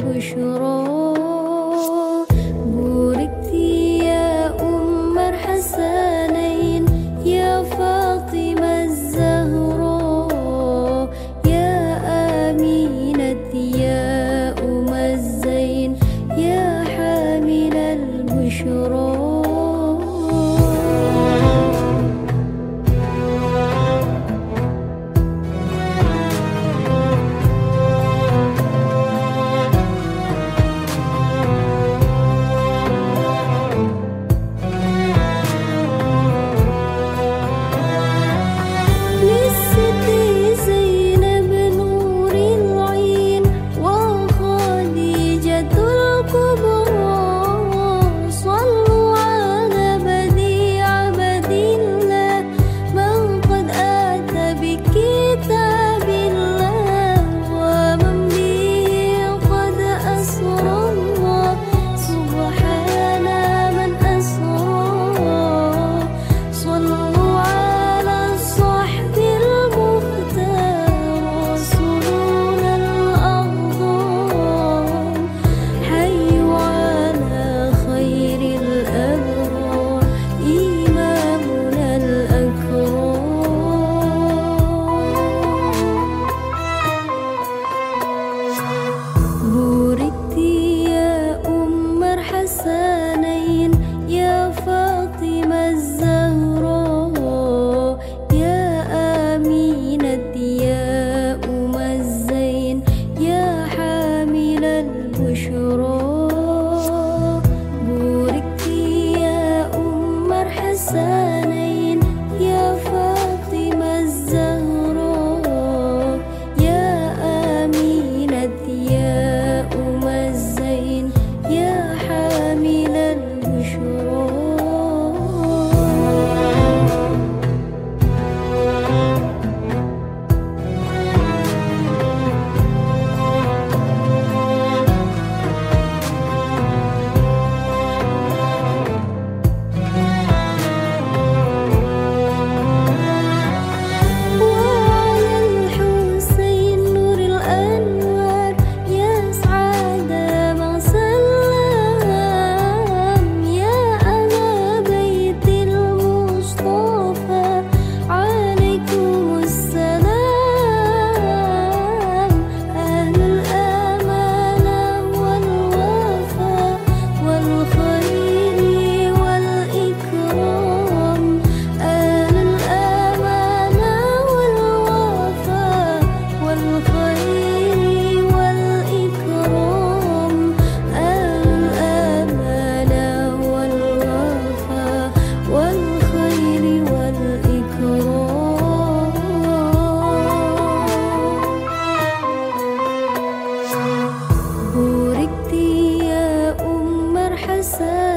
بشرى. بوركتي يا أم الحسنين يا فاطمة الزهراء يا آمينة يا أم الزين يا حامل البشرى. شرور 色。